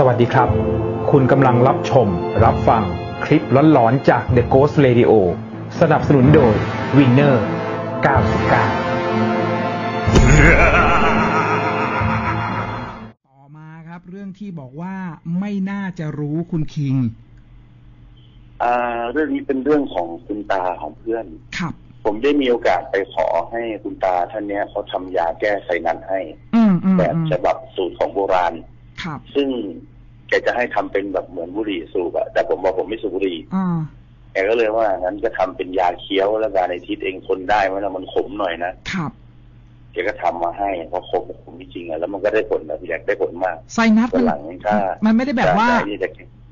สวัสดีครับ คุณกำลังรับชม รับฟังคลิปล้อนๆจาก The Ghost Radio สนับสนุนโดย Winner 99 ต่อมาครับเรื่องที่บอกว่าไม่น่าจะรู้คุณคิง อ่า เรื่องนี้เป็นเรื่องของคุณตาของเพื่อน ครับ ผมได้มีโอกาสไปขอให้คุณตาท่านเนี้ยเขาทำยาแก้ไซนัสให้ อืมอืมแบบอืมฉบับสูตรของโบราณ ครับซึ่งแกจะให้ทำเป็นแบบเหมือนบุหรี่สูบอะแต่ผมบอกผมไม่สูบบุหรี่อ่าแกก็เลยว่างั้นก็ทำเป็นยาเคี้ยวแล้วกันในทิศเองทนได้ไหมล่ะมันขมหน่อยนะครับแกก็ทำมาให้เพราะขมขมจริงๆอะแล้วมันก็ได้ผลนะพี่แจ็คได้ผลมากไซนัสวัมันนหลังถ้ามันไม่ได้แบบว่าจะนี่จะ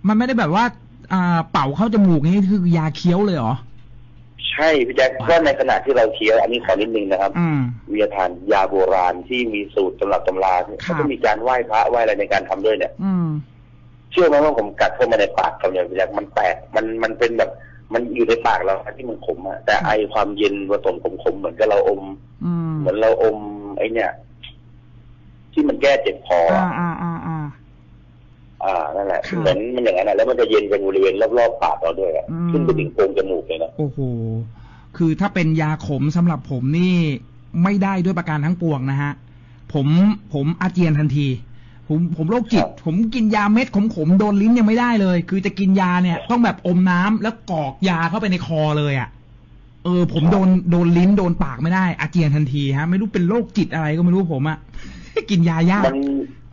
มันไม่ได้แบบว่าอ่าเป่าเข้าจมูกนี่คือยาเคี้ยวเลยเหรอ ใช่พี่แจ็คก็ในขณะที่เราเคี้ยวอันนี้ขอนิดนึงนะครับ อืม วิทยาทานยาโบราณที่มีสูตรตำรับตำราเนี่ยครับเขาก็มีการไหว้พระไหว้อะไรในการทำด้วยเนี่ย อืม เชื่อไหมว่าผมกัดเข้ามาในปากเขาเนี่ยอยากมันแตกมันมันเป็นแบบ มันอยู่ในปากเราที่มันขมอะแต่ไอความเย็นผสมขมๆเหมือนกับเราอม อืมเหมือนเราอมไอเนี่ย ที่มันแก้เจ็บคออ่าอะอ่าอ่าอ่า อ่านั่นแหละครับเหมือนมันอย่างนั้นอะแล้วมันจะเย็นไปบริเวณรอบๆปากเราด้วยอะอืม ขึ้นไปถึงโพรงจมูกเลยนะ โอ้โห คือถ้าเป็นยาขมสำหรับผมนี่ไม่ได้ด้วยประการทั้งปวงนะฮะ ผมผมอาเจียนทันที ผมผมโรคจิต ผมกินยาเม็ดขมขมๆโดนลิ้นยังไม่ได้เลย คือจะกินยาเนี่ย ต้องแบบอมน้ำแล้วกรอกยาเข้าไปในคอเลยอะ่ะ เออ ผมโดนโดนลิ้นโดนปากไม่ได้อาเจียนทันทีฮะ ไม่รู้เป็นโรคจิตอะไรก็ไม่รู้ผมอะกินยายากมัน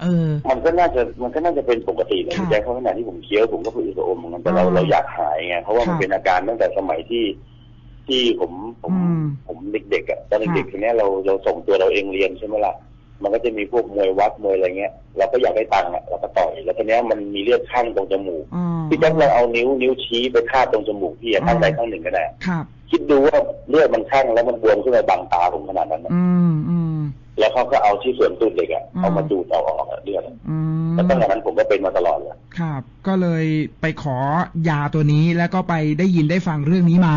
เออ มันก็น่าจะมันก็น่าจะเป็นปกตินะค่ะพี่แจ๊คเพราะขณะที่ผมเคี้ยวผมก็ผืดอมเหมือนกันแต่เราอ่าเราอยากหายไงเพราะว่ามันค่ะเป็นอาการตั้งแต่สมัยที่ที่ผมผมอืมผมเด็กๆอะตอนเด็กค่ะๆทีเนี้ยเราเราส่งตัวเราเองเรียนใช่ไหมล่ะมันก็จะมีพวกมวยวัดมวยอะไรเงี้ยเราก็อยากได้ตังค์อะเราก็ต่อยแล้วทีเนี้ยมันมีเลือดข้างตรงจมูกอ่าพี่แจ๊คเราเอานิ้วนิ้วชี้ไปคาบตรงจมูกพี่อะอ่าข้างใดข้างหนึ่งก็ได้ครับคิดดูว่าเลือดมันข้างแล้วมันบวมขึ้นมาบังตาผมขนาดนั้นนะอืมอืม แล้วเขาก็เอาที่ส่วนตูดเด็กอะอืมเอามาดูดเอาออกอะเลือดอะอืมแล้วตั้งแต่นั้นผมก็เป็นมาตลอดเลยครับ ก็เลยไปขอยาตัวนี้แล้วก็ไปได้ยินได้ฟังเรื่องนี้มา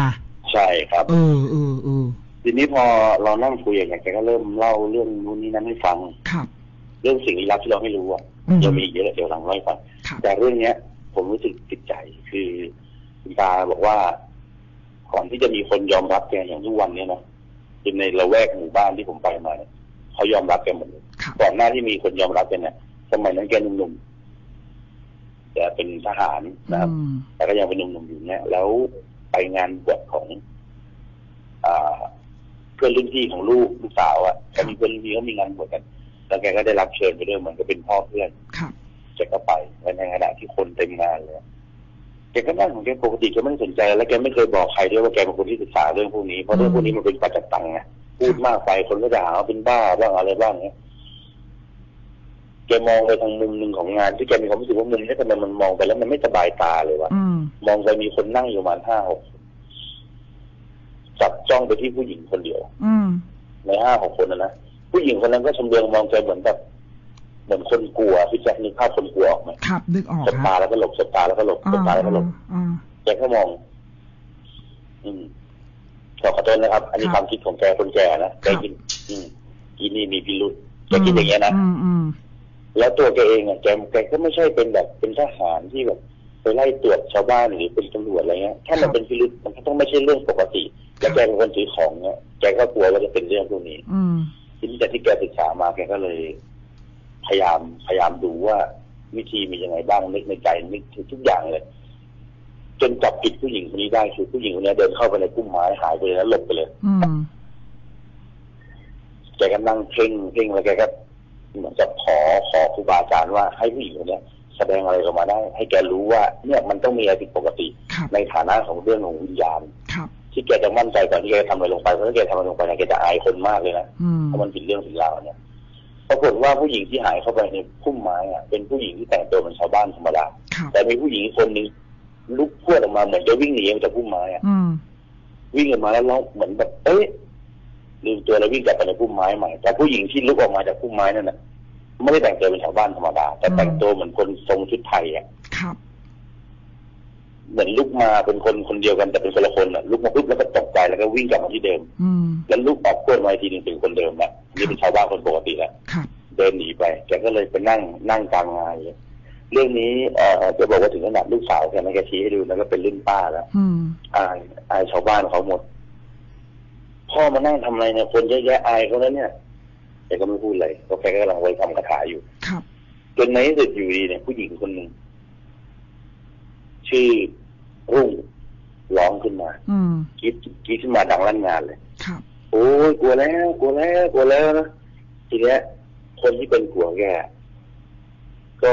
ใช่ครับ เออเออเออทีนี้พอเรานั่งคุยอย่างเงี้ยแกก็เริ่มเล่าเรื่องนู้นนี้นั้นให้ฟังครับ เรื่องสิ่งลี้ลับที่เราไม่รู้อะอืมจะมีเยอะเดี๋ยวหลังเล่าให้ฟังครับแต่เรื่องเนี้ย ผมรู้สึกติดใจคือคุณตาบอกว่าก่อนที่จะมีคนยอมรับแกอย่างทุกวันเนี้ยนะเป็นในละแวกหมู่บ้านที่ผมไปมาเนี่ย เขายอมรับแกหมดเลยครับก่อนหน้าที่มีคนยอมรับแกเนี่ยสมัยนั้นแกหนุ่มๆแกเป็นทหารนะครับอืมแต่ก็ยังเป็นหนุ่มๆอยู่เนี่ย แล้วไปงานบวชของอ่าเพื่อนรุ่นพี่ของลูกลูกสาวอะ่ะก็มีเพื่อนรุ่นพี่เขามีงานบวชกัน แล้วแกก็ได้รับเชิญไปด้วยเหมือนกับเป็นพ่อเพื่อนครับแกก็ไปและในขณะที่คนเต็มงานเลยแกก็นั่งของแกปกติแกไม่ได้สนใจ และแกไม่เคยบอกใครด้วยว่าแกเป็นคนที่ศึกษาเรื่องพวกนี้เพราะเรื่องพวกนี้มันเป็นปัจจตังไง พูดมากไปคนก็จะหาว่าเป็นบ้าบ้างอะไรบ้างเนี้ยแกมองไปทางมุมหนึ่งของงานที่แกมีความรู้สึกว่ามุมนี้ทำไมมันมองไปแล้วมันไม่สบายตาเลยวะอืมมองไปมีคนนั่งอยู่ประมาณห้าหกคนจับจ้องไปที่ผู้หญิงคนเดียว อืมในห้าหกคนนะนะผู้หญิงคนนั้นก็ชำเลืองมองแกเหมือนแบบเหมือนคนกลัวพี่แจ็คนึกภาพคนกลัวออกไหมครับนึกออกสบคตารับแล้วก็หลบสบตาแล้วก็หลบสบตาแล้วก็หลบอ่าแกก็มอง อืม ขอขอโทษนะครับ อันนี้ครับความคิดของแกคนแก่นะแกครับคิดอืมอีนี่มีพิรุษแกคิดอย่างเงี้ยนะอืมอืมแล้วตัวแกเองอะแกแกก็ไม่ใช่เป็นแบบเป็นทหารที่แบบไปไล่ตรวจชาวบ้านหรือเป็นตำรวจอะไรเงี้ย ถ้ามันเป็นพิรุษมันก็ต้องไม่ใช่เรื่องปกติแล้วแกเป็นคนถือของเนี่ยแกก็กลัวว่าจะเป็นเรื่องพวกนี้ อืมทีนี้จากที่แกศึกษามาแกก็เลย พยายามพยายามดูว่าวิธีมียังไงบ้างนึกในใจนึกถึงทุกอย่างเลย จนจับผิดผู้หญิงคนนี้ได้คือผู้หญิงคนนี้เดินเข้าไปในพุ่มไม้หายไปเลยแล้วหลบไปเลย อืมแกก็นั่งเพ่งเพ่งแล้วแกก็เหมือนจะขอขอครูบาอาจารย์ว่าให้ผู้หญิงคนเนี้ยแสดงอะไรออกมาได้ ให้แกรู้ว่า เนี่ยมันต้องมีอะไรผิดปกติครับในฐานะของเรื่องของวิญญาณครับที่แกจะมั่นใจก่อนที่แกจะทำอะไรลงไปเพราะถ้าแกทำอะไรลงไปเนี่ยแกจะอายคนมากเลยนะอืมถ้ามันผิดเรื่องผิดราวเนี่ยปรากฏว่าผู้หญิงที่หายเข้าไปในพุ่มไม้อะเป็นผู้หญิงที่แต่งตัวเหมือนชาวบ้านธรรมดาครับแต่มีผู้หญิงอีกคนนึง ลุกพรวดออกมาเหมือนจะวิ่งหนีออกจากพุ่มไม้อะอืมวิ่งออกมาแล้วร้องเหมือนแบบเอ๊ะลืมตัวแล้ววิ่งกลับไปในพุ่มไม้ใหม่แต่ผู้หญิงที่ลุกออกมาจากพุ่มไม้นั่นน่ะไม่ได้แต่งตัวเป็นชาวบ้านธรรมดาแต่แต่งตัวเหมือนคนทรงชุดไทยอะครับ เหมือนลุกมาเป็นคนคนเดียวกันแต่เป็นคนละคนอะลุกมาปุ๊บแล้วก็ตกใจแล้วก็วิ่งกลับมาที่เดิมอืมแล้วลุกออกพรวดมาอีกทีหนึงเป็นคนเดิมแล้วนี่เป็นชาวบ้านคนปกติแล้วครับเดินหนีไปแกก็เลยไปนั่งนั่งกลางงาน เลยเรื่องนี้เอ่อจะบอกว่าถึงขนาดลูกสาวแกนะแกชี้ให้ดูแล้วก็เป็นรุ่นป้าแล้วอืม อายอายชาวบ้านเขาหมด พ่อมานั่งทำอะไรเนี่ยคนเยอะแยะอายเขาแล้วเนี่ยแกก็ไม่พูดเลยเพราะแกก็กำลังไว้ทำคาถาอยู่ ครับ จนในที่สุดอยู่ดีเนี่ยผู้หญิงคนหนึ่งชื่อรุ่งร้องขึ้นมาอืม กรีดกรีดขึ้นมาดังลั่นงานเลย ครับ โอ้ยกลัวแล้วกลัวแล้วกลัวแล้วนะทีเนี้ยคนที่เป็นผัวแกก็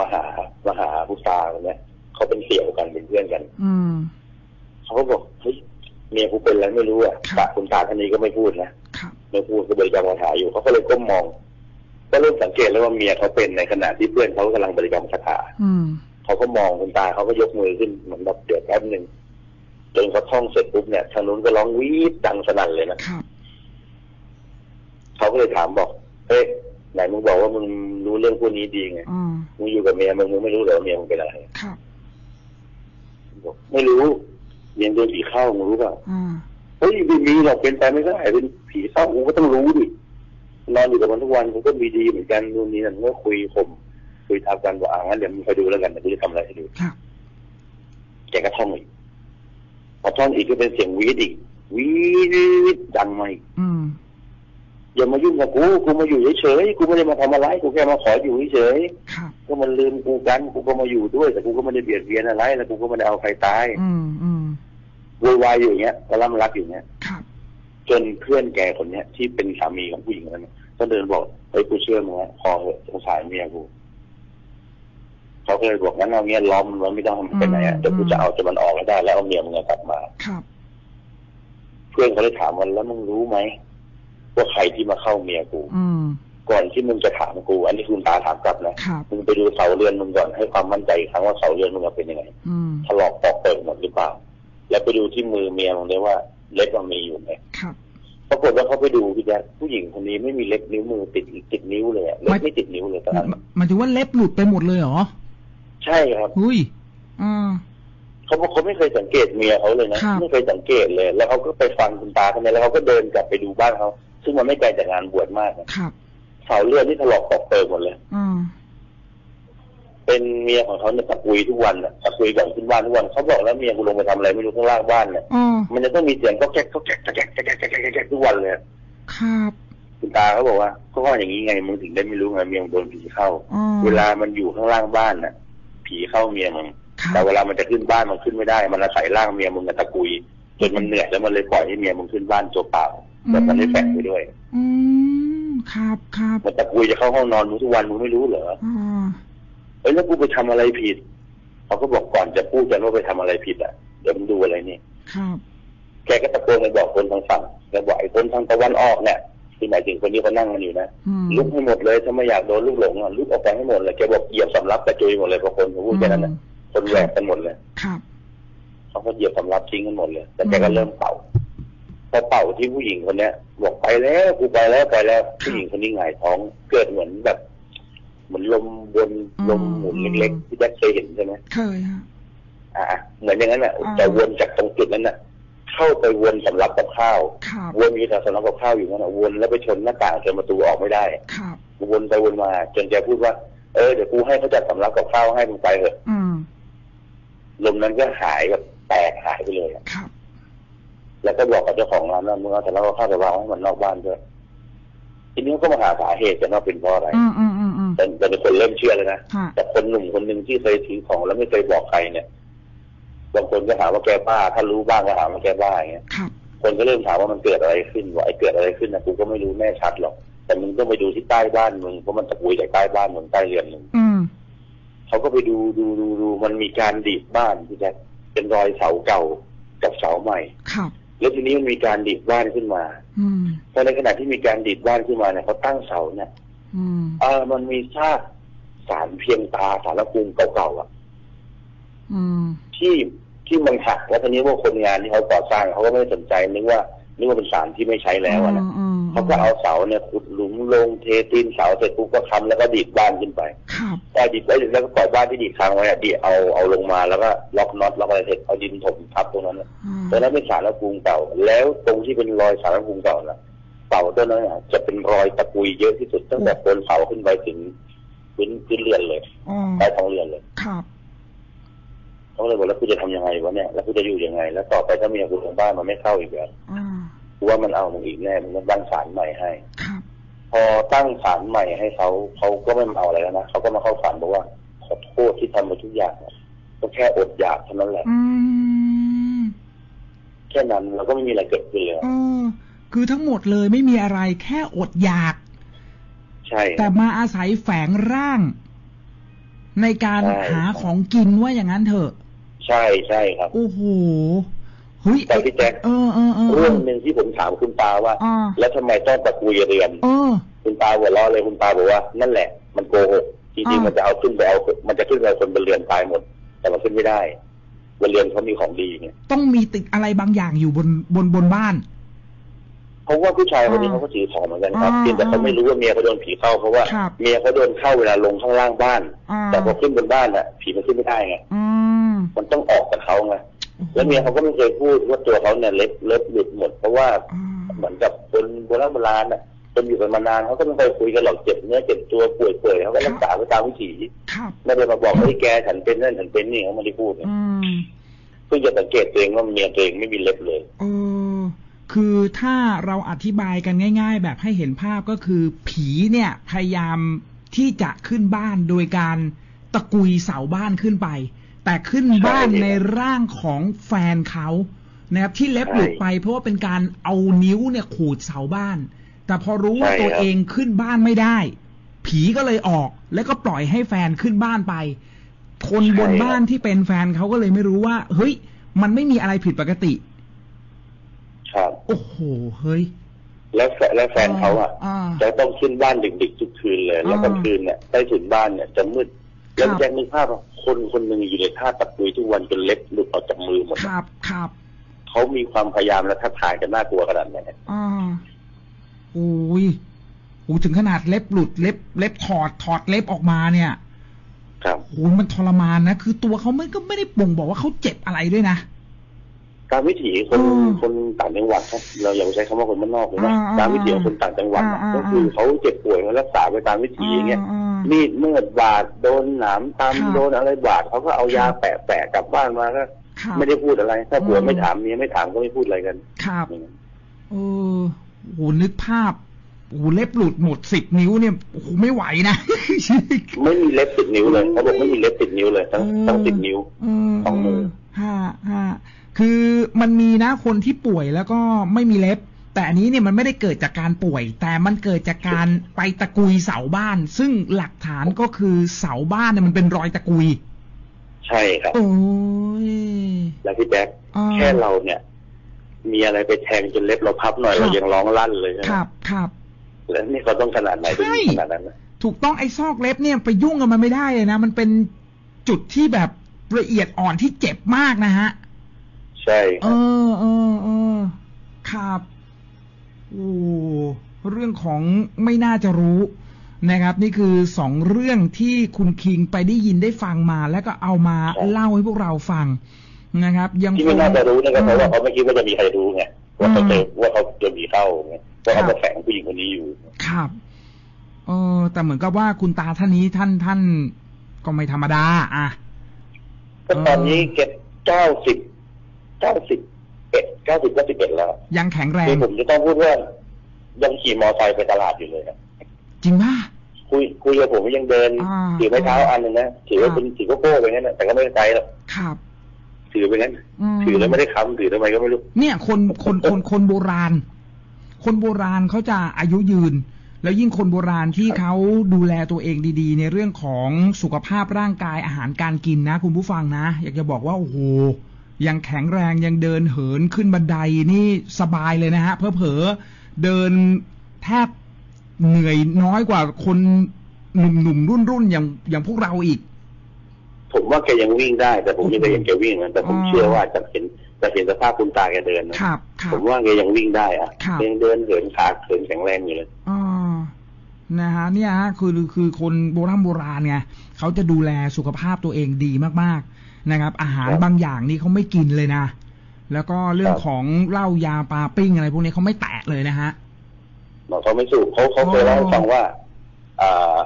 มาหามาหาผู้ตาคนเนี้ยเขาเป็นเสี่ยวกันเป็นเพื่อนกัน อืมเขาก็บอกเฮ้ยเมียกูเป็นอะไรไม่รู้อะครับแต่คุณตาท่านนี้ก็ไม่พูดนะครับไม่พูดก็บริกรรมคาถาอยู่เขาก็เลยก้มมอง ก็เริ่มสังเกตแล้วว่าเมียเขาเป็นในขณะที่เพื่อนเขากำลังบริกรรมคาถาอืมเขาก็มองคุณตาเขาก็ยกมือขึ้นเหมือนแบบเดี๋ยวแป๊บหนึ่งจนเขาท่องเสร็จปุ๊บเนี่ยทางนู้นก็ร้องวีดดังสนั่นเลยนะครับเขาก็เลยถามบอกเฮ้ย ไหนมึงบอกว่ามึงรู้เรื่องพวกนี้ดีไงอืมมึงอยู่กับเมียมึงมึงไม่รู้เหรอว่าเมียมึงเป็นอะไรครับบอกไม่รู้เมียโดนผีเข้ามึงรู้เปล่าอ่าเฮ้ยไม่มีหรอกเป็นไปไม่ได้เป็นผีเข้ากูก็ต้องรู้ดินอนอยู่กับมันทุกวันกูก็มีดีเหมือนกันนู่นนี่นั่นก็คุยข่มคุยทับกันบอกอ่างั้นเดี๋ยวมึงคอยดูแล้วกันเดี๋ยวกูจะทำอะไรให้ดูครับแกก็ท่องอีกพอท่องอีกก็เป็นเสียงวีดอีกวีดดังมาอีก อืมอย่ามายุ่งกับกูกูมาอยู่เฉยๆกูไม่ได้มาทำอะไรกูแค่มาขออยู่เฉยครับๆก็มันลืมกูกันกูก็มาอยู่ด้วย แต่กูก็ไม่ได้เบียดเบียนอะไร แล้วกูก็ไม่ได้เอาใครตายอืมอืมโวยวายอยู่อย่างเงี้ยก็ล่ำรักอยู่อย่างเงี้ยครับจนเพื่อนแกคนเนี้ย ที่เป็นสามีของผู้หญิงคนนั้นก็เดินบอกเฮ้ยกูเชื่อมึงว่าพอเหอะสงสารเมียกูเขาก็เลยบอกงั้นเอาเงี้ยล้อมมันไว้ไม่ต้องให้มันไปไหนอะเดี๋ยวกูจะเอาจนมันออกให้ได้ แล้วเอาเมียมึงกลับมาครับเพื่อนเขาเลยถามมันแล้วมึงรู้ไหม ว่าใครที่มาเข้าเมียกูอืมก่อนที่มึงจะถามกู อันนี้คุณตาถามกลับนะครับมึงไปดูเสาเรือนมึงก่อนให้ความมั่นใจอีกครั้งว่าเสาเรือนมึงเป็นยังไงอืมถลอกปอกเปิดหมดหรือเปล่า แล้วไปดูที่มือเมียมึงด้วยว่าเล็บมันมีอยู่ไหมครับปรากฏว่าเขาไปดูพี่แจ๊คผู้หญิงคนนี้ไม่มีเล็บนิ้วมือติดติดนิ้วเลยอะเล็บไม่ติดนิ้วเลยตอนนั้นหมายถึงว่าเล็บหลุดไปหมดเลยเหรอใช่ครับหุ้ยอ่าเขาบอกเขาไม่เคยสังเกตเมียเขาเลยนะครับไม่เคยสังเกตเลย แล้วเขาก็ไปฟังคุณตาคนนี้แล้วเขาก็เดินกลับไปดูบ้านเขา ซึ่งมันไม่ไกลจากงานบวชมากนะครับเสาเลื่อนที่ถลอกปอกเปิดหมดเลยอ่าเป็นเมียของเขาเนี่ยตะกุยทุกวันน่ะตะกุยก่อนขึ้นบ้านทุกวันเขาบอกแล้วเมียกูลงไปทำอะไรไม่รู้ข้างล่างบ้านเนี่ยอ๋อมันจะต้องมีเสียงก็แก๊กก็แก๊กก็แก๊กก็แก๊กก็แก๊กก็แก๊กทุกวันเลยครับคุณตาเขาบอกว่าก็ว่าอย่างนี้ไงมึงถึงได้ไม่รู้ไงเมียมึงโดนผีเข้าอ๋อเวลามันอยู่ข้างล่างบ้านน่ะ ผีเข้าเมียมึงครับแต่เวลามันจะขึ้นบ้านมันขึ้นไม่ได้ มันอาศัยร่างเมียมึงกับตะกุยจนมันเหนื่อยแล้วมันเลยปล่อยให้เมียมึงขึ้นบ้านตัวเปล่า แต่มันได้แฝงไปด้วย อืมครับครับมันตะกุยจะเข้าห้องนอนมึงทุกวันมึงไม่รู้เหรออ่าเอ้ยแล้วกูไปทำอะไรผิดเขาก็บอกก่อนจะพูดกันว่าไปทำอะไรผิดอะเดี๋ยวมึงดูอะไรนี่ครับแกก็ตะโกนไปบอกคนทางฝั่งแกบอกไอ้คนทางตะวันออกเนี่ยที่หมายถึงคนนี้เขานั่งกันอยู่นะอืมลุกให้หมดเลยถ้าไม่อยากโดนลูกหลงอะลุกออกไปให้หมดเลยแกบอกเหยียบสำรับกระจุยหมดเลยพอคนเขาพูดแค่นั้นนะคนแหวกกันหมดเลยครับเขาก็เหยียบสำรับทิ้งกันหมดเลยแต่แกก็เริ่มเป่าพ อเป่าที่ผู้หญิงคนเนี้ยบอกไปแล้วกูไปแล้วไปแล้วผู้หญิงคนนี้หงายท้องเกิดเหมือนแบบเหมือนลมวนลมหมุนเล็กๆที่แจ๊คเคยเห็นใช่ไหมเคยฮะอ่า เหมือนอย่างนั้นแหละอ่าแต่วนจากตรงจุดนั้นน่ะ เข้าไปวนสำรับกับข้าวครับวนมีแต่สำรับกับข้าวอยู่นั่นน่ะวนแล้วไปชนหน้าต่างจนประตูออกไม่ได้ครับวนไปวนมาจนแกพูดว่า เออเดี๋ยวกูให้เขาจัดสำรับกับข้าวให้มึงไปเถอะอืมลมนั้นก็หายแบบแตกหายไปเลยอะครับ แล้วก็บอกกับเจ้าของร้านว่ามึงเอาสำรับกับข้าวไปวางให้มันนอกบ้านด้วยทีนี้ก็มาหาสาเหตุกันว่าเป็นเพราะอะไรอืมอืมอืมอืมแต่แต่คนเริ่มเชื่อแล้วนะฮะแต่คนหนุ่มคนหนึ่งที่เคยถือของแล้วไม่เคยบอกใครเนี่ยบางคนก็หาว่าแกบ้า ถ้ารู้บ้างก็หาว่าแกบ้าอย่างเงี้ยครับคนก็เริ่มถามว่ามันเกิดอะไรขึ้นว่าไอ้เกิดอะไรขึ้นนะกูก็ไม่รู้แน่ชัดหรอก แต่มึงต้องไปดูที่ใต้บ้านมึงเพราะมันตะกุยจากใต้บ้านมึงใต้เรือนมึงอืมเขาก็ไปดูดูดูดูมันมีการดีดบ้านที่จะเป็นรอยเสาเก่ากับเสาใหม่ครับ แล้วทีนี้มันมีการดีดบ้านขึ้นมาอืมพอในขณะที่มีการดีดบ้านขึ้นมาเนี่ยเขาตั้งเสาเนี่ยอืมเออมันมีซากสารเพียงตาสารภูมิเก่าๆอะอืมที่ที่มันหักแล้วทีนี้ว่าคนงานที่เขาก่อสร้างเขาก็ไม่ได้สนใจนึกว่านึกว่าเป็นสารที่ไม่ใช้แล้วอะนะอืม เขาก็เอาเสาเนี่ยขุดหลุมลงเทตีนเสาเสร็จปุ๊บก็ค้ำแล้วก็ดีดบ้านขึ้นไปครับพอดีดไว้แล้วก็ปล่อยบ้านที่ดีดค้างไว้อะดีดเอาเอาลงมาแล้วก็ล็อกน็อตล็อกอะไรเสร็จเอาดินถมทับตรงนั้นน่ะอืมตรงนั้นเป็นสารภูมิเก่า แล้วตรงที่เป็นรอยสารภูมิเก่าน่ะเสาต้นนั้นน่ะจะเป็นรอยตะกุยเยอะที่สุดตั้งแต่บนเสาขึ้นไปถึงพื้นพื้นเรือนเลยอ๋อใต้ท้องเรือนเลยครับเขาเลยบอกแล้วกูจะทำยังไงวะเนี่ยแล้วกูจะอยู่ยังไง แล้วต่อไปถ้าเมียกูทางบ้านมันไม่เข้าอีกแบบอ่ากู ว่ามันเอามึงอีกแน่มึงต้องตั้งศาลใหม่ให้ ครับ พอตั้งศาลใหม่ให้เขาเขาก็ไม่มาเอาอะไรแล้วนะเขาก็มาเข้าฝันบอกว่าขอโทษที่ทำมาทุกอย่างก็แค่อดอยากเท่านั้นแหละอืมแค่นั้นแล้วก็ไม่มีอะไรเกิดขึ้นเลยเออคือทั้งหมดเลยไม่มีอะไรแค่อดอยาก ใช่ แต่มาอาศัยแฝงร่าง ในการใช่หาของกินว่าอย่างนั้นเถอะ ใช่ใช่ครับ โอ้โห เฮ้ยแต่พี่แจ๊คเออเออเออเอเรื่องอหนึ่งที่ผมถามคุณตาว่าอ่าแล้วทำไมต้องตะกุยเรือนเออคุณตาหัวเราะเลยคุณตาบอกว่า นั่นแหละ มันโกหกจริงอ่าๆมัมันจะเอาขึ้นไปเอามันจะขึ้นไปเอาคนบนเรือนตายหมด แต่มันขึ้นไม่ได้บนเรือนเขามีของดีเนี่ย ต้องมีติดอะไรบางอย่างอยู่บนบนบนบ้านเพราะว่าผู้ชายคนนี้อ่าเขาก็ถือของเหมือนกันครับอ่าเพียงแต่เขาไม่รู้ว่าเมียเขาโดนผีเข้าเพราะว่าครับเมียเขาโดนเข้าเวลาลงข้างล่างบ้านอ่าแต่พอขึ้นบนบ้านอะ ผีมันขึ้นไม่ได้ไงอืมมันต้องออกกับเขาไง แล้วเมียเขาก็ไม่เคยพูดว่าตัวเขาเนี่ยเล็บเล็บหลุดหมด เพราะว่าอ่าเหมือนกับคนโบราณโบราณอะคนอยู่กันมานานเขาก็ไม่เคยคุยกันหรอกเจ็บเนื้อเจ็บตัวป่วยเปื่อยเขาก็รักษาไปตามวิถีครับไม่ได้มาบอกเฮ้ยแกฉันเป็นนั่นฉันเป็นนี่เขาไม่ได้พูดไงอืมเพิ่งจะสังเกตตัวเองว่าเมียตัวเองไม่มีเล็บเลยเออคือถ้าเราอธิบายกันง่าย ๆ แบบให้เห็นภาพก็คือ ผีเนี่ยพยายามที่จะขึ้นบ้านโดยการตะกุยเสาบ้านขึ้นไป แต่ขึ้นบ้านใช่ในร่างของแฟนเขานะครับที่เล็บหลุดไปเพราะว่าเป็นการเอานิ้วเนี่ยขูดเสาบ้าน แต่พอรู้ว่าใช่ตัวครับเองขึ้นบ้านไม่ได้ ผีก็เลยออก แล้วก็ปล่อยให้แฟนขึ้นบ้านไป คนบนบ้านที่เป็นแฟนเขาก็เลยไม่รู้ว่า เฮ้ย มันไม่มีอะไรผิดปกติ ครับ โอ้โหเฮ้ย แล้วแฟนแล้วแฟนเขาอะอ่าจะต้องขึ้นบ้านดึกๆทุกคืนเลย แล้วอ่ากลางคืนเนี่ยใต้ถุนบ้านเนี่ยจะมืดแล้วครับแจ็คนึกภาพว่า คนคนหนึ่งอยู่ในท่าตะกุยทุกวันจนเล็บหลุดออกจากมือหมดครับครับเขามีความพยายามและท้าทายกันน่ากลัวขนาดไหนอ่าโอ้ยโอ้ถึงขนาดเล็บหลุดเล็บ เล็บถอดถอดเล็บออกมาเนี่ย ครับโอ้ยมันทรมานนะคือตัวเขาไม่ก็ไม่ได้บ่งบอกว่าเขาเจ็บอะไรด้วยนะตามวิถีคนอืมคนต่างจังหวัดครับเราอย่าไปใช้คำว่าคนบ้านนอกเลยนะอ่าอ่าตามวิถีของคนต่างจังหวัดอะอ่าอ่าก็คือเขาเจ็บป่วยเขารักษาไปตามวิถีอย่างเงี้ยอ่าอ่า มีดเมื่อบาดโดนหนามตามครับโดนอะไรบาดเขาก็เอายาครับแปะแปะกลับบ้านมาก็ครับไม่ได้พูดอะไร ถ้าผัวอืมไม่ถามเมียไม่ถามก็ไม่พูดอะไรกัน ครับเออโหนึกภาพโอ้โหเล็บหลุดหมดสิบนิ้วเนี่ยโอ้โหไม่ไหวนะไม่มีเล็บติดนิ้วเลยเขาบอกไม่มีเล็บติดนิ้วเลยทั้งเออทั้งติดนิ้วเสองมือฮะฮะคือมันมีนะคนที่ป่วยแล้วก็ไม่มีเล็บ แต่อันนี้เนี่ยมันไม่ได้เกิดจากการป่วย แต่มันเกิดจากการไปตะกุยเสาบ้าน ซึ่งหลักฐานก็คือเสาบ้านเนี่ยมันเป็นรอยตะกุย ใช่ครับโอ้ยแล้วพี่แจ๊คอ่าแค่เราเนี่ย มีอะไรไปแทงจนเล็บเราพับหน่อยครับเรายังร้องลั่นเลยใช่ไหมครับครับแล้วนี่เขาต้องขนาดไหนถึงใช่ขนาดนั้นนะถูกต้องไอ้ซอกเล็บเนี่ยไปยุ่งกับมันไม่ได้เลยนะมันเป็นจุดที่แบบละเอียดอ่อนที่เจ็บมากนะฮะ ใช่คเอรับอเออเออครับ โอ้เรื่องของไม่น่าจะรู้นะครับ นี่คือสองเรื่องที่คุณคิงไปได้ยินได้ฟังมา แล้วก็เอามาเล่าให้พวกเราฟังนะครับ ยังที่ไม่น่าจะรู้นะครับเพราะว่าออเขาไม่คิดว่าจะมีใครรู้ไงว่าเขาอืมเจอว่าเขาจะมีเข้าไงว่าครัเขาบจะแฝงผู้หญิงคนนี้อยู่ครับเออแต่เหมือนกับว่าคุณตาท่านนี้ท่านท่านก็ไม่ธรรมดา อะก็ตอนนี้เก็บเก้าสิบเก้าสิบ เอ็ดเก้าสิบเก้าสิบเอ็ดแล้วยังแข็งแรคืงอผมจะต้องพูดว่ายังขี่มอไซค์ไปตลาดอยู่เลยครับจริงป่ะคุยคุยกับผมยังเดินอ่าถือไม้เท้าอันหนึงนะถือว่าเป็นถือโกโก้ไปงั้นนะแต่ก็ไม่ได้ใจหรอกครับถือไปงั้นมถือแล้วไม่ได้ค้ำถือทำไมก็ไม่รู้ เนี่ย คนคนคนคนโบราณ คนโบราณเขาจะอายุยืน แล้วยิ่งคนโบราณที่เขาดูแลตัวเองดีๆ ในเรื่องของสุขภาพร่างกายอาหารการกินนะ คุณผู้ฟังนะ อยากจะบอกว่าโอ้โห ยังแข็งแรงยังเดินเหินขึ้นบันไดนี่สบายเลยนะฮะเพอเผลอๆเดินแทบเหนื่อยน้อยกว่าคนหนุ่มๆรุ่นๆอย่างอย่างพวกเราอีก ผมว่าแกยังวิ่งได้ แต่ผมยังไม่เห็นแกวิ่งนะแต่ผมอ๋อเชื่อว่าจะเห็นจะเห็นสภาพคุณตาแกเดินนะครับครัผบมว่าแกยังวิ่งได้อะครับแกยังเดินเหินขาเหินแข็งแรงอยู่เลยอ่านะฮะเนี่ยฮะคือคือคนโบราณโบราณไงเขาจะดูแลสุขภาพตัวเองดีมากๆ นะครับ อาหารครับบางอย่างนี่เขาไม่กินเลยนะ แล้วก็เรื่องครับของเหล้ายาปลาปิ้งอะไรพวกนี้เขาไม่แตะเลยนะฮะบอกเขาไม่สูบเขาเขาเคยเล่าให้ฟังว่าอ่า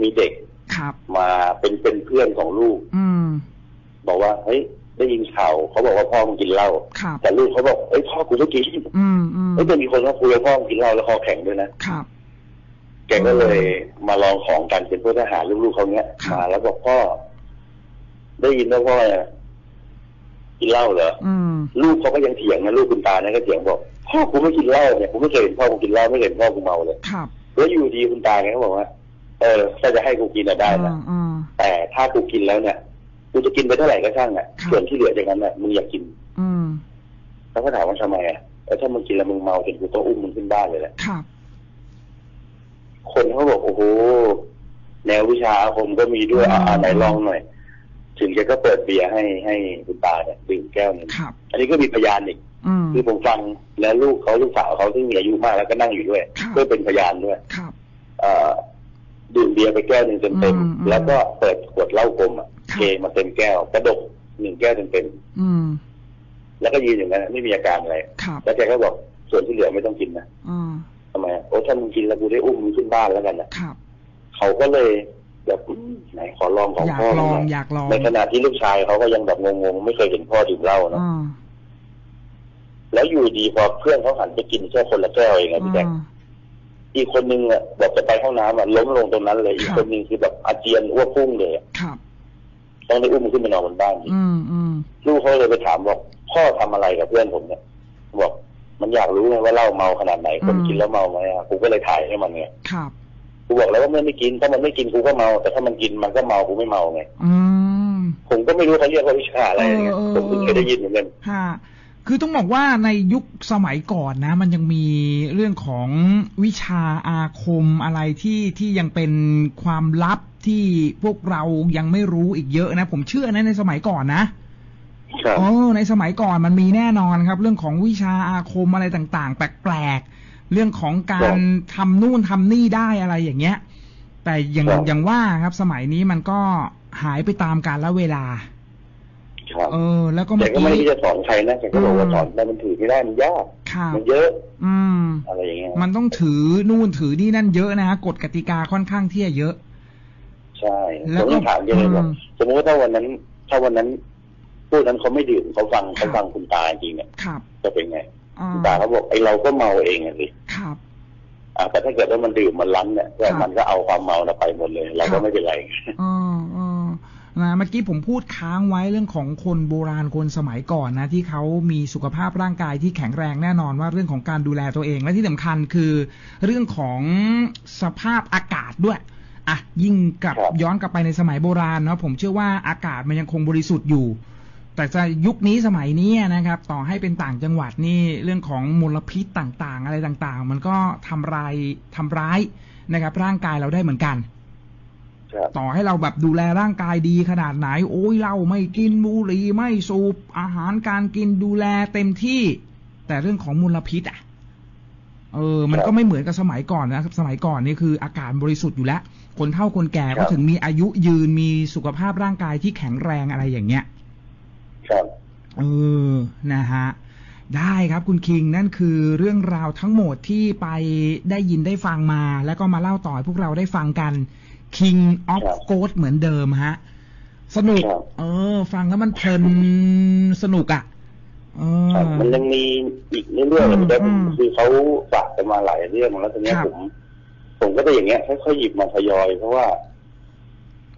มีมีเด็กครับมาเป็นเป็นเพื่อนของลูก อืม บอกว่าเฮ้ยได้ยินข่าวเขาบอกว่าพ่อมึงกินเหล้าครับแต่ลูกเขาบอกเอ้ยพ่อกูไม่กินอืมอืมเฮ้ยแต่มีคนมาคุยว่าพ่อมึงกินเหล้าแล้วคอแข็งด้วยนะครับแกก็เลยมาลองของกันเป็นผู้ทหารลูกๆเขาเนี้ยครับมาแล้วบอกพ่อ ได้ยินว่าพ่อเนี่ยกินเหล้าเหรออืมลูกเขาก็ยังเถียงนะลูกคุณตาเนี่ยก็เถียงบอกพ่อกูไม่กินเหล้าเนี่ยกูไม่เคยเห็นพ่อกูกินเหล้าไม่เคยเห็นพ่อกูเมาเลยครับแล้วอยู่ดีคุณตาเนี่ยก็บอกว่า เออถ้าจะให้กูกินอะได้นะอืมอืมแต่ถ้ากูกินแล้วเนี่ยกูจะกินไปเท่าไหร่ก็ช่างอะครับส่วนที่เหลือจากนั้นอะมึงอยากกิน อืมเขาก็ถามว่าทำไมอะแล้วถ้ามึงกินแล้วมึงเมาจนกูต้องอุ้มมึงขึ้นบ้านเลยแหละครับคนเขาบอกโอ้โหแนววิชาอาคมก็มีด้วยอะอ่าไหนลองหน่อย ถึงแกก็เปิดเบียร์ให้ให้คุณตาเนี่ยดื่มแก้วหนึงครับ อันนี้ก็มีพยานอีกอืม คือผมฟังแล้วลูกเขาลูกสาวเขาซึ่งมีอายุมากแล้วก็นั่งอยู่ด้วยครับก็เป็นพยานด้วย ครับ เอ่อดื่มเบียร์ไปแก้วหนึ่งเต็มอืมๆแล้วก็เปิดขวดเหล้ากลมอะครับเทมาเต็มแก้วกระดกหนึ่งแก้วเต็มอืม ๆแล้วก็ยืนอย่างนั้นอะไม่มีอาการอะไรครับแล้วแกก็บอกส่วนที่เหลือไม่ต้องกินนะอืมทำไมโอ้ถ้ามึงกินแล้วกูได้อุ้มมึงขึ้นบ้านแล้วกันนะครับ เขาก็เลย แบบอืมไหนขอลองของอยากพ่อลองหน่อยากลองในขณะที่ลูกชายเขาก็ยังแบบงงๆไม่เคยเห็นพ่อดื่มเหล้านะอืมแล้วอยู่ดีพอเพื่อนเขาหันไปกินแค่คนละแก้วเองอะพี่แจ๊คอืมอีกคนนึงอะบอกจะไปห้องน้ำอะล้มลงตรงนั้นเลยอีกครับคนนึงคือแบบอาเจียนอ้วกพุ่งเลยอะครับต้องได้อุ้มมันขึ้นไปนอนบนบ้านอีกอืมอืมลูกเขาเลยไปถามบอกพ่อทำอะไรกับเพื่อนผมเนี่ยบอกมันอยากรู้ไงว่าเหล้าเมาขนาดไหนคนกินแล้วเมาไหมอะกูก็เลยถ่ายให้มันไงครับ กูบอกแล้วว่ามันไม่กินถ้ามันไม่กินกูก็เมา แต่ถ้ามันกินมันก็เมากูไม่เมาไงอืมผมก็ไม่รู้เขาเรียกว่าวิชาอะไรเนี่ยเออเออผมเพิ่งเคยได้ยินเหมือนกันฮะคือต้องบอกว่าในยุคสมัยก่อนนะ มันยังมีเรื่องของวิชาอาคมอะไรที่ที่ยังเป็นความลับที่พวกเรายังไม่รู้อีกเยอะนะ ผมเชื่อนะในสมัยก่อนนะครับเออในสมัยก่อนมันมีแน่นอนครับ เรื่องของวิชาอาคมอะไรต่างๆ แปลกๆ เรื่องของการทำนู่นทำนี่ได้อะไรอย่างเงี้ย แต่อย่างครับอย่างว่าครับ สมัยนี้มันก็หายไปตามกาลเวลาครับเออ แล้วก็แต่เมื่อก็ไม่ได้กี้จะสอนใครนะแต่ก็บอกว่าสอนแต่มันถือไม่ได้มันยากครับมันเยอะ อืมอะไรอย่างเงี้ยมันต้องถือนู่นถือนี่นั่นเยอะนะฮะกฎกติกาค่อนข้างที่จะเยอะ ใช่แล้ผวมก็ยังถามแกเลยว่าอืมสมมติว่าถ้าวันนั้น ถ้าวันนั้นผู้นั้นเขาไม่ดื่มเขาฟังครัเขาบฟังคุณตาจริงเนี่ยครับจะเป็นไงอ่า คุณตาเขาบอกไอ้เราก็เมาเองอะสิครับอ่าแต่ถ้าเกิดว่ามันดื่มมันล้ำเนี่ยก็ครับมันก็เอาความเมาเราไปหมดเลย เราครัก็บไม่เป็นไรเออเออนะเมื่อกี้ผมพูดค้างไว้เรื่องของคนโบราณคนสมัยก่อนนะที่เขามีสุขภาพร่างกายที่แข็งแรงแน่นอนว่าเรื่องของการดูแลตัวเองและที่สำคัญคือ เรื่องของสภาพอากาศด้วยอะยิ่งกลับครับย้อนกลับไปในสมัยโบราณเนาะผมเชื่อว่าอากาศมันยังคงบริสุทธิ์อยู่ แต่จะยุคนี้สมัยนี้นะครับ ต่อให้เป็นต่างจังหวัดนี่เรื่องของมลพิษต่างๆ อะไรต่างๆ มันก็ทำลายทำร้ายนะครับ ร่างกายเราได้เหมือนกันครับต่อให้เราแบบดูแลร่างกายดีขนาดไหน โอ้ยเราไม่กินบุหรี่ไม่สูบอาหารการกินดูแลเต็มที่ แต่เรื่องของมลพิษอะ เออ มันครับก็ไม่เหมือนกับสมัยก่อนนะครับ สมัยก่อนนี่คืออากาศบริสุทธิ์อยู่แล้ว คนเฒ่าคนแก่ครัก็บถึงมีอายุยืนมีสุขภาพร่างกายที่แข็งแรงอะไรอย่างเงี้ย ครับเออนะฮะได้ครับคุณคิงนั่นคือเรื่องราวทั้งหมดที่ไปได้ยินได้ฟังมา แล้วก็มาเล่าต่อให้พวกเราได้ฟังกัน King of ครับ Ghost เหมือนเดิมฮะ สนุกครับเออ ฟังแล้วมันเพลินสนุกอะ่ะเออครับมันยังมีอีกเรื่องๆเลยแต่ผมอืมคือเขาฝากกันมาหลายเรื่องแล้วตอนเนี้ยครับผม ผมก็จะอย่างเงี้ยค่อยๆหยิบมาทยอย เพราะว่า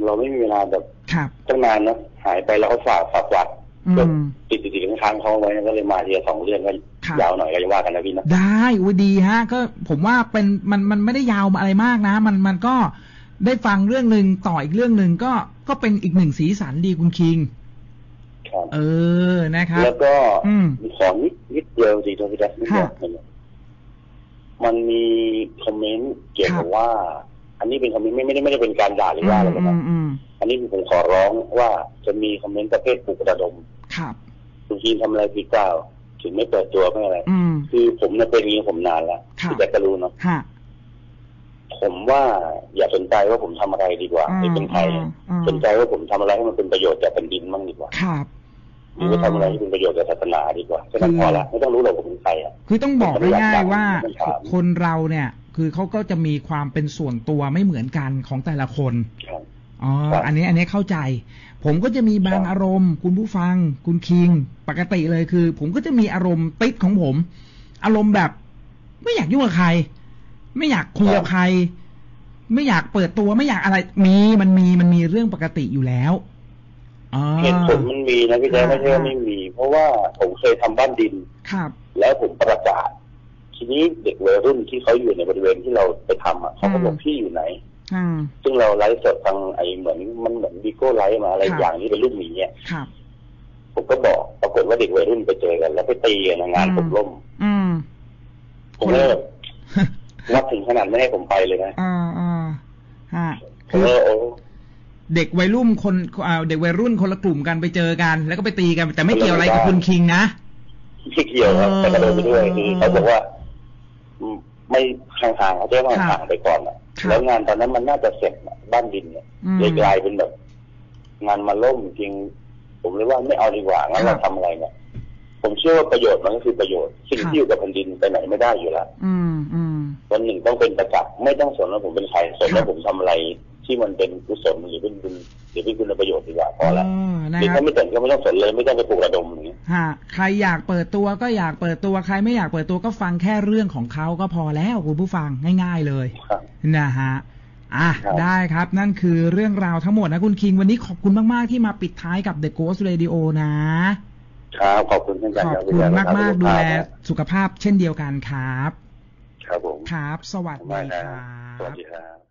เราไม่มีเวลาแบบครับตั้งนานนะหายไปแล้วเขาฝากฝากวัดอื ก็มติดติดๆค้างๆเขาไว้ก็เลยมาทีละสองเรื่องก็ครับยาวหน่อยก็จะว่ากันนะพี่นะได้อุ้ยดีฮะ ก็ผมว่าเป็นมันมันไม่ได้ยาวอะไรมากนะ มันมันก็ได้ฟังเรื่องหนึ่งต่ออีกเรื่องหนึ่งก็ก็เป็นอีกหนึ่งสีสันดีคุณคิงครับเออนะครับ แล้วก็อืมขอนิดนิดเดียวสิโทษพี่แจ๊คนิดเดียวฮะมันมีคอมเมนต์เกี่ยวครักับบว่า อันนี้เป็นคอมเมนต์ไม่ไม่ได้ไม่ได้เป็นการด่าหรือว่าอะไรอืกันมนะอืมอันนี้ผมขอร้องว่าจะมีคอมเมนต์ประเภทปลุกระดม ครับคุณทีมทำอะไรผิดเปล่าถึงไม่เปิดตัวไม่อะไร อืม คือผมเนี่ยเป็นอย่างนี้ผมนานแล้วครับพี่แจ๊คก็รู้เนาะฮะผมว่าอย่าสนใจว่าผมทำอะไรดีกว่าอืมไม่เป็นใครอืมอืมสนใจว่าผมทำอะไรให้มันเป็นประโยชน์แก่แผ่นดินบ้างดีกว่าครับ หรือว่าทำอะไรที่เป็นประโยชน์แก่ศาสนาดีกว่าแค่นั้นพอละไม่ต้องรู้หรอกผมเป็นใครอะ คือต้องบอกผมไม่อยากง่ายๆว่าไม่ถาม คนเราเนี่ย คือเขาก็จะมีความเป็นส่วนตัวไม่เหมือนกันของแต่ละคน ครับ อ๋อครับอันนี้อันนี้เข้าใจ ผมก็จะมีบางครับอารมณ์ คุณผู้ฟัง คุณคิง ปกติเลยคือ ผมก็จะมีอารมณ์ติดของผม อารมณ์แบบ ไม่อยากยุ่งกับใคร ไม่อยากคุยกับใคร ไม่อยากเปิดตัวไม่อยากอะไร มีมันมีมันมีเรื่องปกติอยู่แล้วอ๋อเหตุผลมันมีนะพี่แจ๊คไม่ใช่ว่าอ่าไม่มี เพราะว่าผมเคยทำบ้านดินครับ แล้วผมประกาศ ทีนี้เด็กวัยรุ่นที่เขาอยู่ในบริเวณที่เราไปทำอะเขาก็บอกอืมพี่อยู่ไหนอืม ซึ่งเราไลฟ์สดทางไอ้เหมือนมันเหมือนวีโก้ไลฟ์มาอะไรครับอย่างนี้เป็นรูปหมีเนี่ยครับผมก็บอกปรากฏว่าเด็กวัยรุ่นไปเจอกัน แล้วไปตีกันนะงานอืมผมล่มอืมผมเลยแบบนับถึงขนาดไม่ให้ผมไปเลยนะอ่าอ่าฮะผคืมอก็โอ้เด็กวัยรุ่นคนอ่าเด็กวัยรุ่นคนละกลุ่มกันไปเจอกัน แล้วก็ไปตีกัน แต่ไม่เกี่ยวอะไรกับคุณคิงนะไม่เกี่ยวครับเออแต่ก็โดนไปด้วยคือเขาบอกว่าอืมไม่ห่างๆเขาจะว่าห่างๆไปก่อนอะครับ แล้วงานตอนนั้นมันน่าจะเสร็จอะบ้านดินเนี่ยอืมเลยกลายเป็นแบบงานมาล่มจริง ผมเลยว่าไม่เอาดีกว่างั้นครัเราบทำอะไรเนี่ยผมเชื่อว่าประโยชน์มันก็คือประโยชน์สิ่งครับที่อยู่กับแผ่นดินไปไหนไม่ได้อยู่แล้วอืมอืมวันหนึ่งต้องเป็นประจักษ์ไม่ต้องสนว่าผมเป็นใครสนครัว่าบผมทำอะไรที่มันเป็นกุศลหรือเป็นบุญ หรือเป็นคุณประโยชน์ดีกว่าพอละเออนะหรือครัถ้าบไม่สนก็ไม่ต้องสนเลยไม่ต้องไปปลุกระดมอย่างนี้ฮะใครอยากเปิดตัวก็อยากเปิดตัวใครไม่อยากเปิดตัวก็ฟังแค่เรื่องของเขาก็พอแล้วคุณผู้ฟังง่าย ๆเลยครับนะฮะอะครับได้ครับนั่นคือเรื่องราวทั้งหมดนะคุณคิง วันนี้ขอบคุณมาก ๆ ที่มาปิดท้ายกับ The Ghost Radio นะครับขอบคุณเช่นกันขอบครับคุณมากๆดูแลครับสุขภาพเช่นเดียวกันครับ ครับผมครับ สวัสขอบคุณดีมากคครัรับสวัสบดีครับ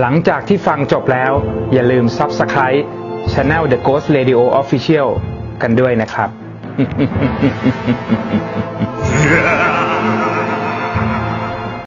หลังจากที่ฟังจบแล้ว อย่าลืม Subscribe Channel The Ghost Radio Official กันด้วยนะครับ